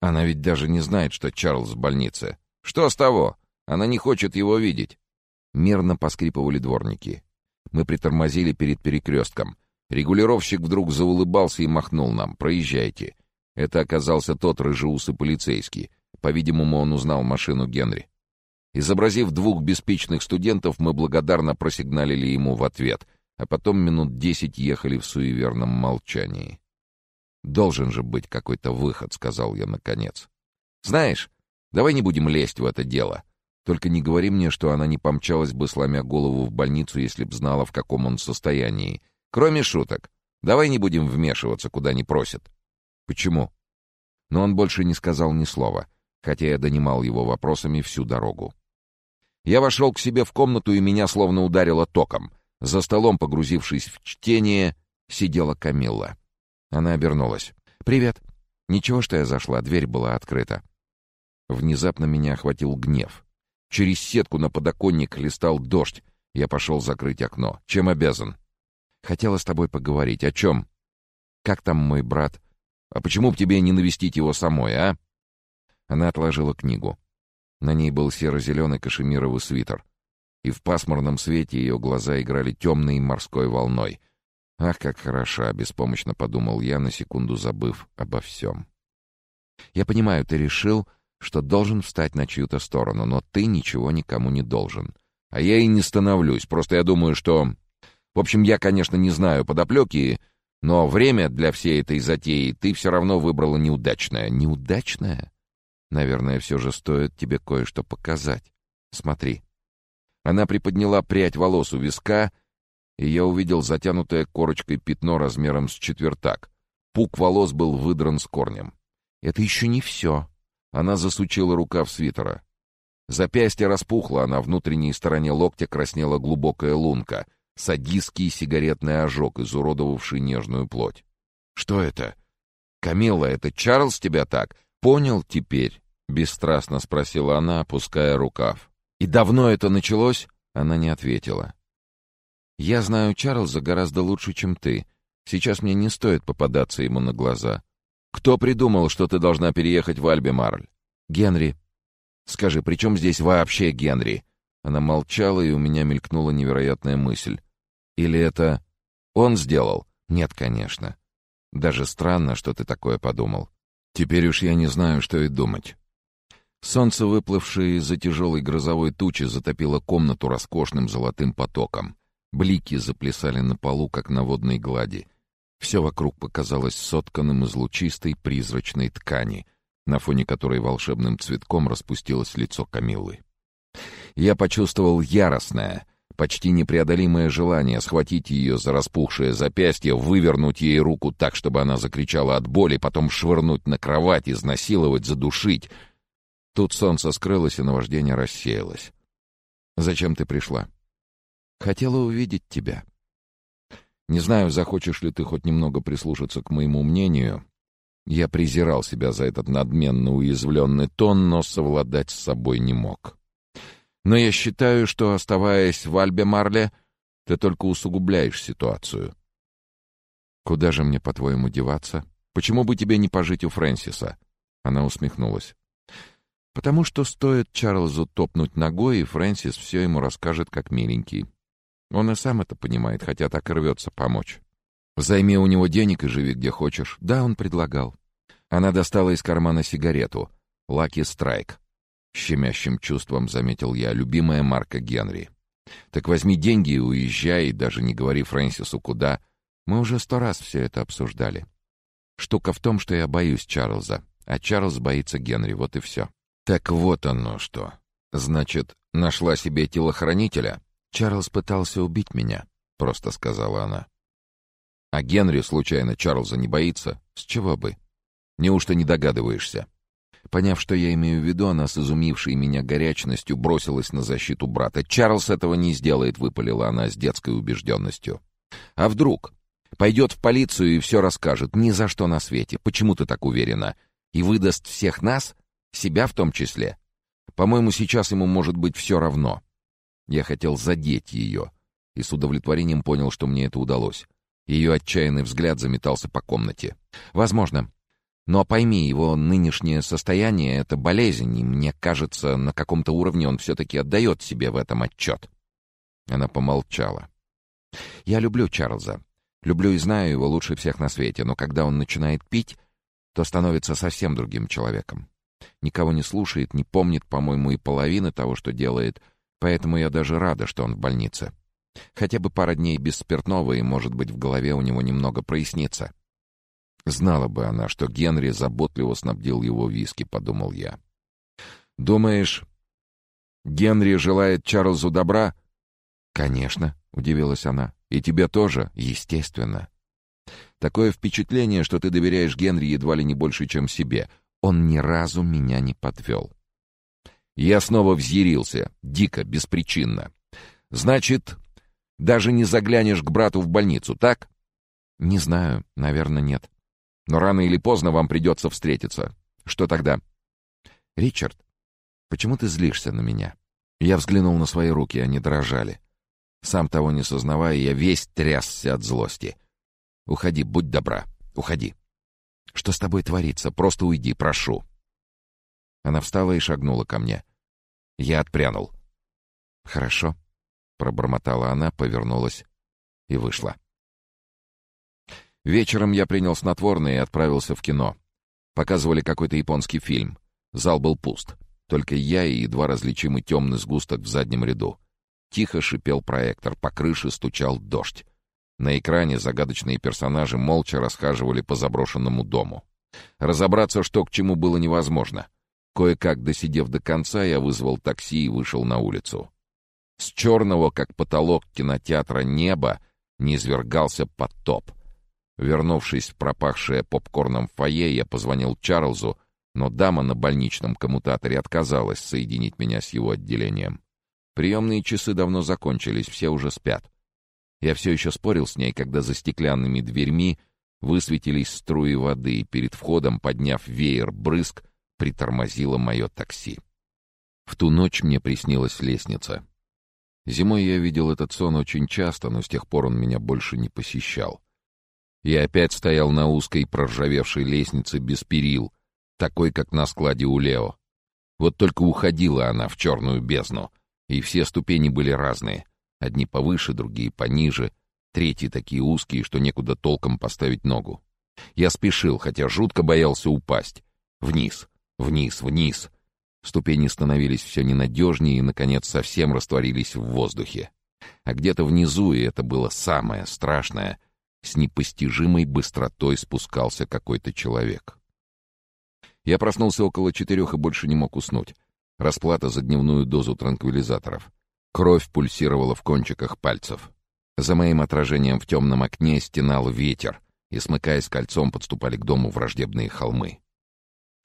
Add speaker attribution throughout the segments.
Speaker 1: Она ведь даже не знает, что Чарльз в больнице. Что с того? Она не хочет его видеть. Мирно поскрипывали дворники. Мы притормозили перед перекрестком. Регулировщик вдруг заулыбался и махнул нам. «Проезжайте». Это оказался тот рыжеусый полицейский. По-видимому, он узнал машину Генри. Изобразив двух беспечных студентов, мы благодарно просигналили ему в ответ, а потом минут десять ехали в суеверном молчании. «Должен же быть какой-то выход», — сказал я наконец. «Знаешь, давай не будем лезть в это дело. Только не говори мне, что она не помчалась бы, сломя голову в больницу, если б знала, в каком он состоянии. Кроме шуток, давай не будем вмешиваться, куда не просят». «Почему?» Но он больше не сказал ни слова, хотя я донимал его вопросами всю дорогу. Я вошел к себе в комнату, и меня словно ударило током. За столом, погрузившись в чтение, сидела Камилла. Она обернулась. «Привет. Ничего, что я зашла, дверь была открыта». Внезапно меня охватил гнев. Через сетку на подоконник листал дождь. Я пошел закрыть окно. Чем обязан? Хотела с тобой поговорить. О чем? Как там мой брат? А почему бы тебе не навестить его самой, а? Она отложила книгу. На ней был серо-зеленый кашемировый свитер. И в пасмурном свете ее глаза играли темной морской волной. «Ах, как хороша!» — беспомощно подумал я, на секунду забыв обо всем. «Я понимаю, ты решил, что должен встать на чью-то сторону, но ты ничего никому не должен. А я и не становлюсь, просто я думаю, что... В общем, я, конечно, не знаю подоплеки, но время для всей этой затеи ты все равно выбрала неудачное. Неудачное? Наверное, все же стоит тебе кое-что показать. Смотри». Она приподняла прядь волос у виска — и я увидел затянутое корочкой пятно размером с четвертак. Пук волос был выдран с корнем. «Это еще не все». Она засучила рукав свитера. Запястье распухло, а на внутренней стороне локтя краснела глубокая лунка, садистский сигаретный ожог, изуродовавший нежную плоть. «Что это?» «Камилла, это Чарльз тебя так? Понял теперь?» — бесстрастно спросила она, опуская рукав. «И давно это началось?» Она не ответила. Я знаю Чарльза гораздо лучше, чем ты. Сейчас мне не стоит попадаться ему на глаза. Кто придумал, что ты должна переехать в Альбемарль? Генри. Скажи, при чем здесь вообще Генри? Она молчала, и у меня мелькнула невероятная мысль. Или это он сделал? Нет, конечно. Даже странно, что ты такое подумал. Теперь уж я не знаю, что и думать. Солнце, выплывшее из-за тяжелой грозовой тучи, затопило комнату роскошным золотым потоком. Блики заплясали на полу, как на водной глади. Все вокруг показалось сотканным из лучистой призрачной ткани, на фоне которой волшебным цветком распустилось лицо Камиллы. Я почувствовал яростное, почти непреодолимое желание схватить ее за распухшее запястье, вывернуть ей руку так, чтобы она закричала от боли, потом швырнуть на кровать, изнасиловать, задушить. Тут солнце скрылось, и наваждение рассеялось. «Зачем ты пришла?» Хотела увидеть тебя. Не знаю, захочешь ли ты хоть немного прислушаться к моему мнению. Я презирал себя за этот надменно уязвленный тон, но совладать с собой не мог. Но я считаю, что, оставаясь в Альбе-Марле, ты только усугубляешь ситуацию. Куда же мне, по-твоему, деваться? Почему бы тебе не пожить у Фрэнсиса? Она усмехнулась. Потому что стоит Чарльзу топнуть ногой, и Фрэнсис все ему расскажет как миленький. Он и сам это понимает, хотя так и рвется помочь. Займи у него денег и живи где хочешь. Да, он предлагал. Она достала из кармана сигарету. «Лаки Страйк». Щемящим чувством заметил я, любимая марка Генри. «Так возьми деньги и уезжай, даже не говори Фрэнсису куда. Мы уже сто раз все это обсуждали. Штука в том, что я боюсь Чарльза, а Чарльз боится Генри, вот и все». «Так вот оно что. Значит, нашла себе телохранителя?» «Чарльз пытался убить меня», — просто сказала она. «А Генри, случайно, Чарльза не боится? С чего бы? Неужто не догадываешься?» Поняв, что я имею в виду, она с изумившей меня горячностью бросилась на защиту брата. «Чарльз этого не сделает», — выпалила она с детской убежденностью. «А вдруг? Пойдет в полицию и все расскажет. Ни за что на свете. Почему ты так уверена? И выдаст всех нас? Себя в том числе? По-моему, сейчас ему может быть все равно. Я хотел задеть ее, и с удовлетворением понял, что мне это удалось. Ее отчаянный взгляд заметался по комнате. «Возможно. Но пойми, его нынешнее состояние — это болезнь, и мне кажется, на каком-то уровне он все-таки отдает себе в этом отчет. Она помолчала. «Я люблю Чарльза. Люблю и знаю его лучше всех на свете, но когда он начинает пить, то становится совсем другим человеком. Никого не слушает, не помнит, по-моему, и половины того, что делает, поэтому я даже рада, что он в больнице. Хотя бы пара дней без спиртного, и, может быть, в голове у него немного прояснится. Знала бы она, что Генри заботливо снабдил его виски, подумал я. «Думаешь, Генри желает Чарльзу добра?» «Конечно», — удивилась она. «И тебе тоже, естественно». «Такое впечатление, что ты доверяешь Генри едва ли не больше, чем себе. Он ни разу меня не подвел». Я снова взъярился, дико, беспричинно. «Значит, даже не заглянешь к брату в больницу, так?» «Не знаю, наверное, нет». «Но рано или поздно вам придется встретиться. Что тогда?» «Ричард, почему ты злишься на меня?» Я взглянул на свои руки, они дрожали. Сам того не сознавая, я весь трясся от злости. «Уходи, будь добра, уходи». «Что с тобой творится? Просто уйди, прошу». Она встала и шагнула ко мне. Я отпрянул. «Хорошо», — пробормотала она, повернулась и вышла. Вечером я принял снотворное и отправился в кино. Показывали какой-то японский фильм. Зал был пуст. Только я и едва различимый темный сгусток в заднем ряду. Тихо шипел проектор, по крыше стучал дождь. На экране загадочные персонажи молча расхаживали по заброшенному дому. Разобраться, что к чему, было невозможно. Кое-как досидев до конца, я вызвал такси и вышел на улицу. С черного, как потолок кинотеатра неба, низвергался потоп. Вернувшись в пропахшее попкорном фойе, я позвонил Чарльзу, но дама на больничном коммутаторе отказалась соединить меня с его отделением. Приемные часы давно закончились, все уже спят. Я все еще спорил с ней, когда за стеклянными дверьми высветились струи воды, и перед входом, подняв веер брызг, притормозило мое такси. В ту ночь мне приснилась лестница. Зимой я видел этот сон очень часто, но с тех пор он меня больше не посещал. Я опять стоял на узкой проржавевшей лестнице без перил, такой, как на складе у Лео. Вот только уходила она в черную бездну, и все ступени были разные. Одни повыше, другие пониже, третьи такие узкие, что некуда толком поставить ногу. Я спешил, хотя жутко боялся упасть. Вниз, вниз, вниз. Ступени становились все ненадежнее и, наконец, совсем растворились в воздухе. А где-то внизу, и это было самое страшное, с непостижимой быстротой спускался какой-то человек. Я проснулся около четырех и больше не мог уснуть. Расплата за дневную дозу транквилизаторов. Кровь пульсировала в кончиках пальцев. За моим отражением в темном окне стенал ветер, и, смыкаясь кольцом, подступали к дому враждебные холмы.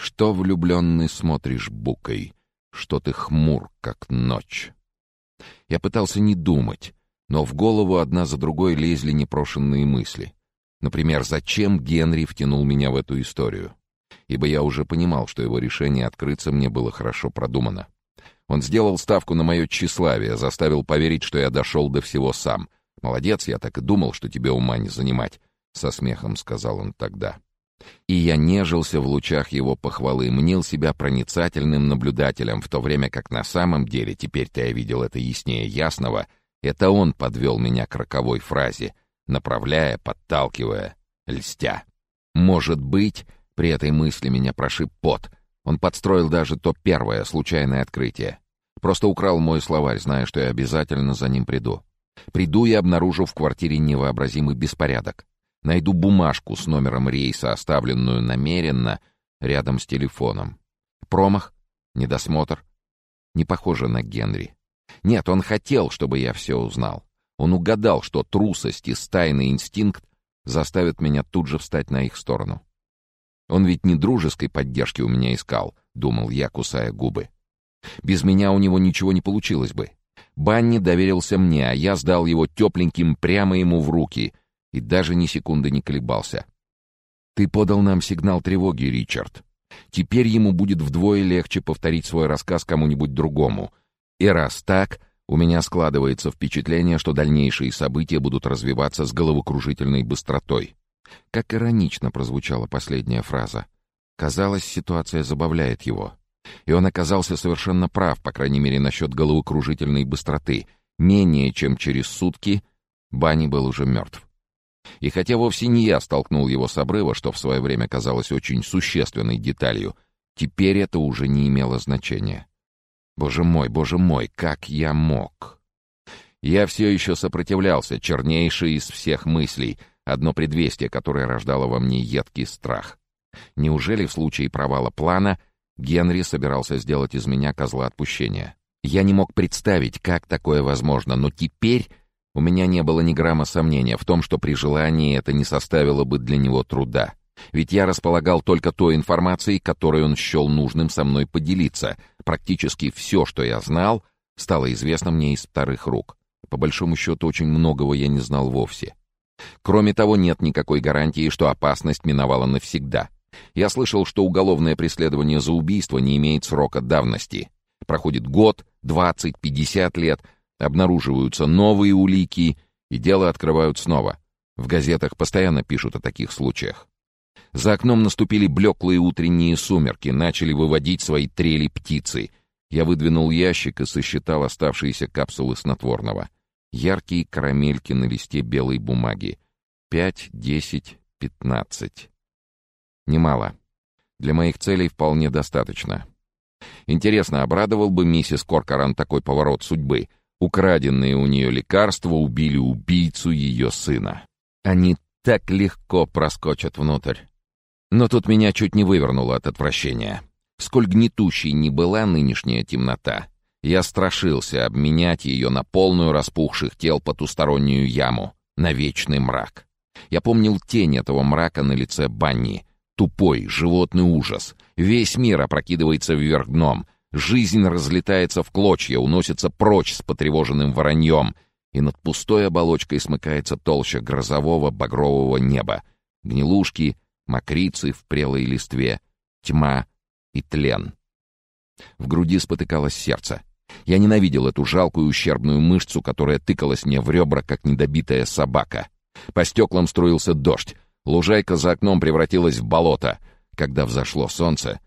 Speaker 1: Что, влюбленный, смотришь букой? Что ты хмур, как ночь? Я пытался не думать, но в голову одна за другой лезли непрошенные мысли. Например, зачем Генри втянул меня в эту историю? ибо я уже понимал, что его решение открыться мне было хорошо продумано. Он сделал ставку на мое тщеславие, заставил поверить, что я дошел до всего сам. «Молодец, я так и думал, что тебе ума не занимать», — со смехом сказал он тогда. И я нежился в лучах его похвалы, мнил себя проницательным наблюдателем, в то время как на самом деле, теперь-то я видел это яснее ясного, это он подвел меня к роковой фразе, направляя, подталкивая, льстя. «Может быть...» При этой мысли меня прошиб пот. Он подстроил даже то первое, случайное открытие. Просто украл мой словарь, зная, что я обязательно за ним приду. Приду и обнаружу в квартире невообразимый беспорядок. Найду бумажку с номером рейса, оставленную намеренно рядом с телефоном. Промах? Недосмотр? Не похоже на Генри. Нет, он хотел, чтобы я все узнал. Он угадал, что трусость и стайный инстинкт заставят меня тут же встать на их сторону. Он ведь не дружеской поддержки у меня искал, думал я, кусая губы. Без меня у него ничего не получилось бы. Банни доверился мне, а я сдал его тепленьким прямо ему в руки и даже ни секунды не колебался. Ты подал нам сигнал тревоги, Ричард. Теперь ему будет вдвое легче повторить свой рассказ кому-нибудь другому. И раз так, у меня складывается впечатление, что дальнейшие события будут развиваться с головокружительной быстротой. Как иронично прозвучала последняя фраза. Казалось, ситуация забавляет его. И он оказался совершенно прав, по крайней мере, насчет головокружительной быстроты. Менее чем через сутки Банни был уже мертв. И хотя вовсе не я столкнул его с обрыва, что в свое время казалось очень существенной деталью, теперь это уже не имело значения. Боже мой, боже мой, как я мог? Я все еще сопротивлялся, чернейший из всех мыслей, одно предвестие, которое рождало во мне едкий страх. Неужели в случае провала плана Генри собирался сделать из меня козла отпущения? Я не мог представить, как такое возможно, но теперь у меня не было ни грамма сомнения в том, что при желании это не составило бы для него труда. Ведь я располагал только той информацией, которой он счел нужным со мной поделиться. Практически все, что я знал, стало известно мне из вторых рук. По большому счету, очень многого я не знал вовсе. Кроме того, нет никакой гарантии, что опасность миновала навсегда. Я слышал, что уголовное преследование за убийство не имеет срока давности. Проходит год, двадцать, пятьдесят лет — Обнаруживаются новые улики, и дело открывают снова. В газетах постоянно пишут о таких случаях. За окном наступили блеклые утренние сумерки, начали выводить свои трели птицы. Я выдвинул ящик и сосчитал оставшиеся капсулы снотворного. Яркие карамельки на листе белой бумаги. Пять, десять, пятнадцать. Немало. Для моих целей вполне достаточно. Интересно, обрадовал бы миссис Коркоран такой поворот судьбы — Украденные у нее лекарства убили убийцу ее сына. Они так легко проскочат внутрь. Но тут меня чуть не вывернуло от отвращения. Сколь гнетущей не была нынешняя темнота, я страшился обменять ее на полную распухших тел потустороннюю яму, на вечный мрак. Я помнил тень этого мрака на лице Банни, тупой, животный ужас. Весь мир опрокидывается вверх дном — Жизнь разлетается в клочья, уносится прочь с потревоженным вороньем, и над пустой оболочкой смыкается толща грозового багрового неба. Гнилушки, мокрицы в прелой листве, тьма и тлен. В груди спотыкалось сердце. Я ненавидел эту жалкую ущербную мышцу, которая тыкалась мне в ребра, как недобитая собака. По стеклам струился дождь. Лужайка за окном превратилась в болото. Когда взошло солнце,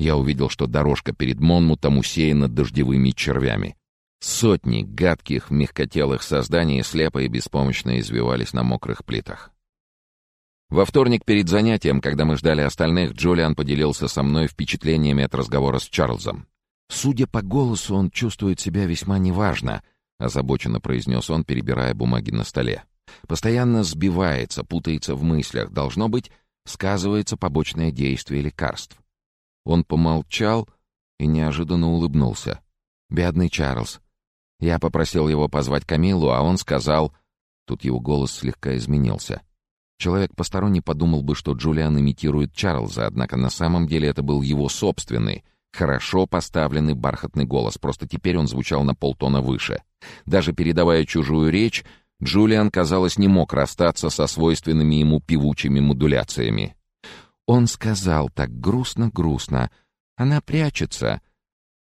Speaker 1: я увидел, что дорожка перед Монмутом усеяна дождевыми червями. Сотни гадких, мягкотелых созданий слепо и беспомощно извивались на мокрых плитах. Во вторник перед занятием, когда мы ждали остальных, Джулиан поделился со мной впечатлениями от разговора с Чарльзом. «Судя по голосу, он чувствует себя весьма неважно», — озабоченно произнес он, перебирая бумаги на столе. «Постоянно сбивается, путается в мыслях. Должно быть, сказывается побочное действие лекарств. Он помолчал и неожиданно улыбнулся. «Бедный Чарльз. Я попросил его позвать Камилу, а он сказал...» Тут его голос слегка изменился. Человек посторонний подумал бы, что Джулиан имитирует Чарльза, однако на самом деле это был его собственный, хорошо поставленный бархатный голос, просто теперь он звучал на полтона выше. Даже передавая чужую речь, Джулиан, казалось, не мог расстаться со свойственными ему певучими модуляциями. Он сказал так грустно-грустно. Она прячется.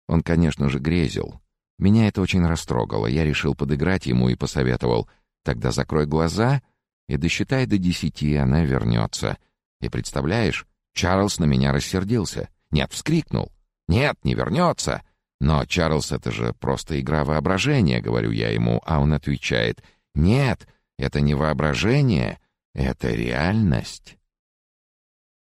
Speaker 1: Он, конечно же, грезил. Меня это очень растрогало. Я решил подыграть ему и посоветовал. Тогда закрой глаза и досчитай до десяти, она вернется. И представляешь, Чарльз на меня рассердился. Нет, вскрикнул. Нет, не вернется. Но, Чарльз, это же просто игра воображения, говорю я ему, а он отвечает. Нет, это не воображение, это реальность.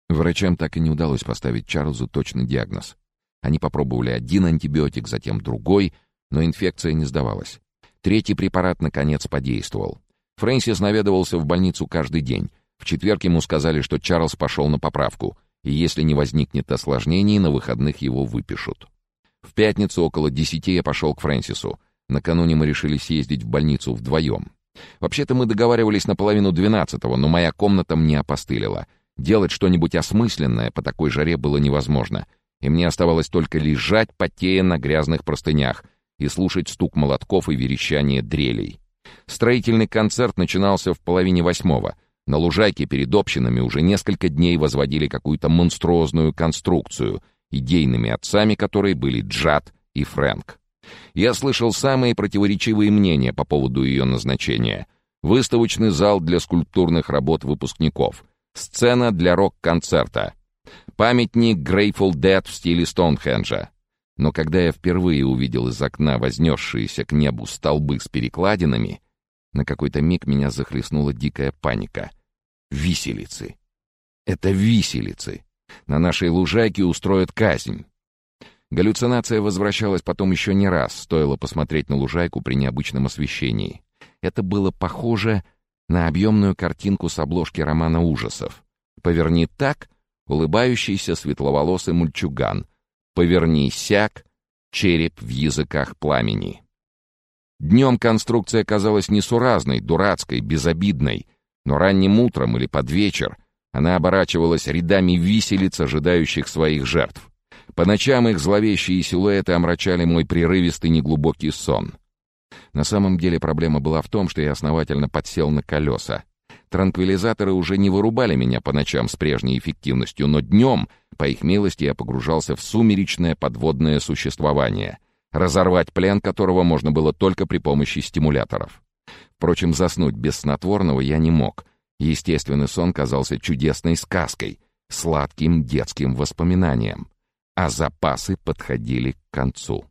Speaker 1: Врачам так и не удалось поставить Чарльзу точный диагноз. Они попробовали один антибиотик, затем другой, но инфекция не сдавалась. Третий препарат, наконец, подействовал. Фрэнсис наведывался в больницу каждый день. В четверг ему сказали, что Чарльз пошел на поправку, и если не возникнет осложнений, на выходных его выпишут. В пятницу около десяти я пошел к Фрэнсису. Накануне мы решили съездить в больницу вдвоем. Вообще-то мы договаривались на половину двенадцатого, но моя комната мне опостылила — Делать что-нибудь осмысленное по такой жаре было невозможно, и мне оставалось только лежать, потея на грязных простынях, и слушать стук молотков и верещание дрелей. Строительный концерт начинался в половине восьмого. На лужайке перед общинами уже несколько дней возводили какую-то монструозную конструкцию, идейными отцами которой были Джад и Фрэнк. Я слышал самые противоречивые мнения по поводу ее назначения. Выставочный зал для скульптурных работ выпускников — Сцена для рок-концерта. Памятник Grateful Dead в стиле Стоунхенджа. Но когда я впервые увидел из окна вознесшиеся к небу столбы с перекладинами, на какой-то миг меня захлестнула дикая паника. Виселицы. Это виселицы. На нашей лужайке устроят казнь. Галлюцинация возвращалась потом еще не раз, стоило посмотреть на лужайку при необычном освещении. Это было похоже на объемную картинку с обложки романа ужасов. «Поверни так» — улыбающийся светловолосый мульчуган. «Поверни сяк» — череп в языках пламени. Днем конструкция казалась несуразной, дурацкой, безобидной, но ранним утром или под вечер она оборачивалась рядами виселиц, ожидающих своих жертв. По ночам их зловещие силуэты омрачали мой прерывистый неглубокий сон. На самом деле проблема была в том, что я основательно подсел на колеса. Транквилизаторы уже не вырубали меня по ночам с прежней эффективностью, но днем, по их милости, я погружался в сумеречное подводное существование, разорвать плен которого можно было только при помощи стимуляторов. Впрочем, заснуть без снотворного я не мог. Естественный сон казался чудесной сказкой, сладким детским воспоминанием а запасы подходили к концу.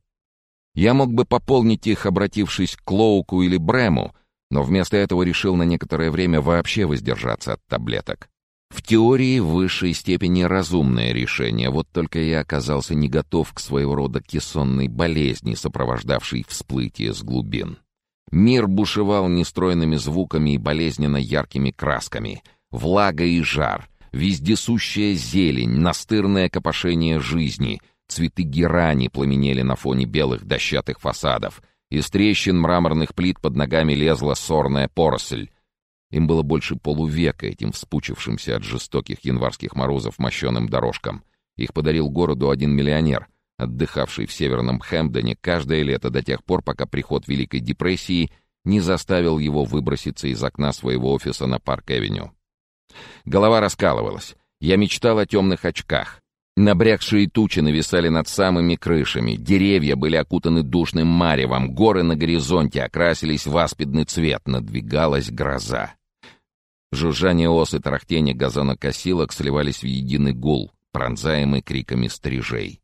Speaker 1: Я мог бы пополнить их, обратившись к Лоуку или Брему, но вместо этого решил на некоторое время вообще воздержаться от таблеток. В теории в высшей степени разумное решение, вот только я оказался не готов к своего рода кессонной болезни, сопровождавшей всплытие с глубин. Мир бушевал нестройными звуками и болезненно яркими красками, влага и жар, Вездесущая зелень, настырное копошение жизни, цветы герани пламенели на фоне белых дощатых фасадов. Из трещин мраморных плит под ногами лезла сорная поросль. Им было больше полувека, этим вспучившимся от жестоких январских морозов мощеным дорожкам. Их подарил городу один миллионер, отдыхавший в северном Хэмпдоне каждое лето до тех пор, пока приход Великой депрессии не заставил его выброситься из окна своего офиса на Парк-Эвеню. Голова раскалывалась. Я мечтал о темных очках. Набрякшие тучи нависали над самыми крышами, деревья были окутаны душным маревом, горы на горизонте окрасились в аспидный цвет, надвигалась гроза. Жужжание ос и тарахтение газонокосилок сливались в единый гул, пронзаемый криками стрижей.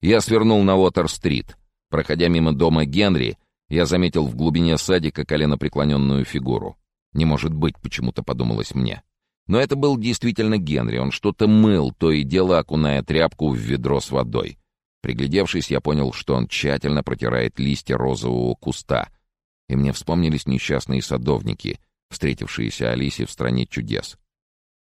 Speaker 1: Я свернул на Уотер-стрит. Проходя мимо дома Генри, я заметил в глубине садика коленопреклоненную фигуру. Не может быть, почему-то подумалось мне. Но это был действительно Генри, он что-то мыл, то и дело окуная тряпку в ведро с водой. Приглядевшись, я понял, что он тщательно протирает листья розового куста. И мне вспомнились несчастные садовники, встретившиеся Алисе в «Стране чудес».